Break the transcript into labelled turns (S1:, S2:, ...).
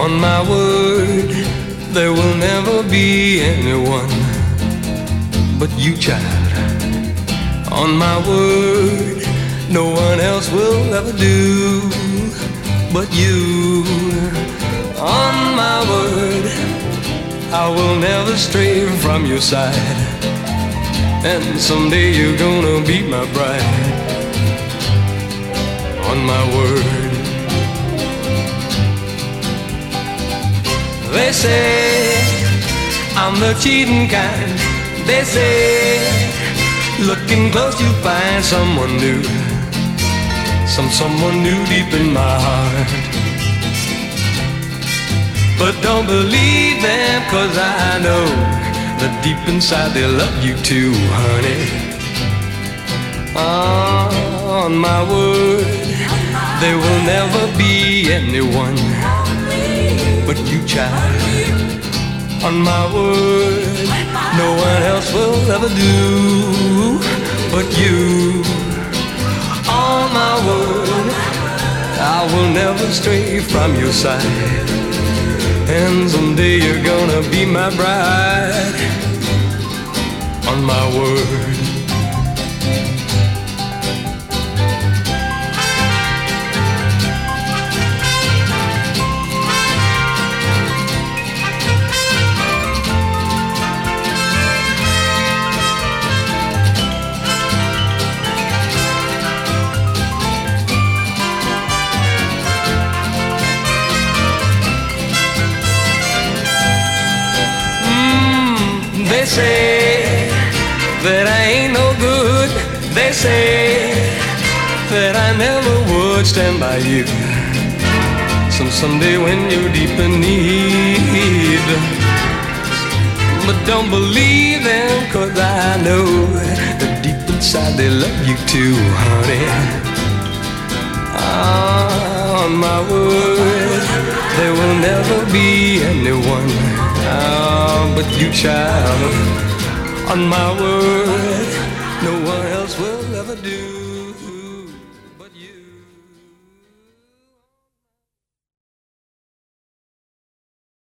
S1: On my word, there will never be anyone but you, child. On my word, no one else will ever do but you. On my word, I will never stray from your side. And someday you're gonna be my bride. On my word. They say I'm the cheating kind. They say looking close you find someone new. Some someone new deep in my heart. But don't believe them, cause I know that deep inside they love you too, honey. Ah, on my word, there will never be anyone but you, child. On my word, no one else will ever do but you. On my word, I will never stray from your side. And someday you're gonna be my bride. On my word. Say that I ain't no good. They say that I never would stand by you. Some someday when you're deep in need. But don't believe them, cause I know that deep inside they love you too, honey. On my word, there will never be anyone ah, you, child. On my word, no one else will ever do.